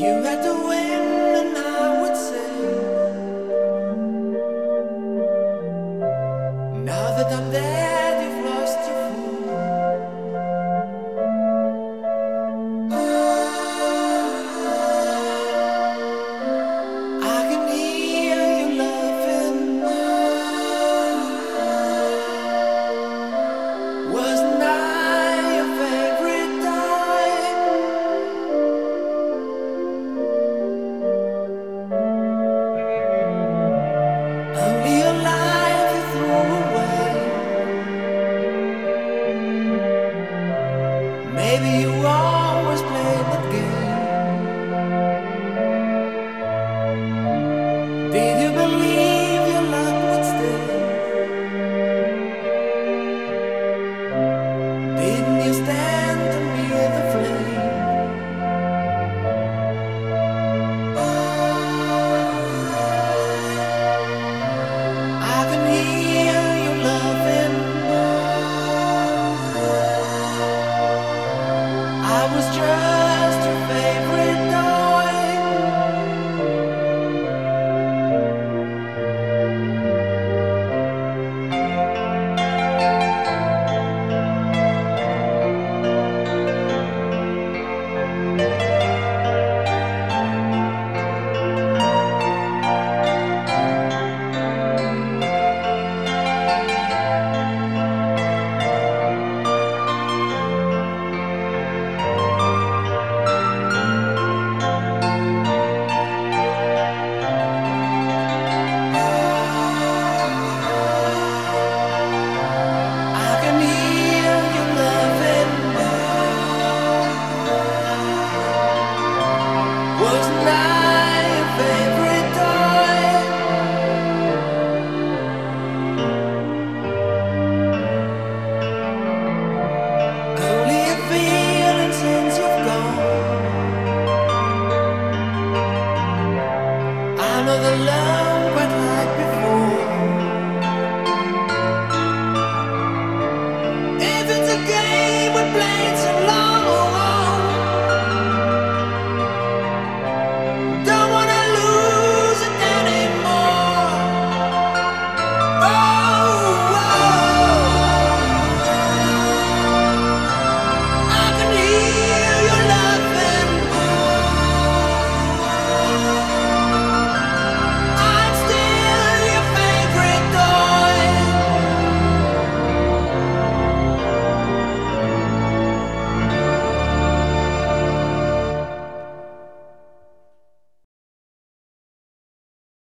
You always blame gesture. was not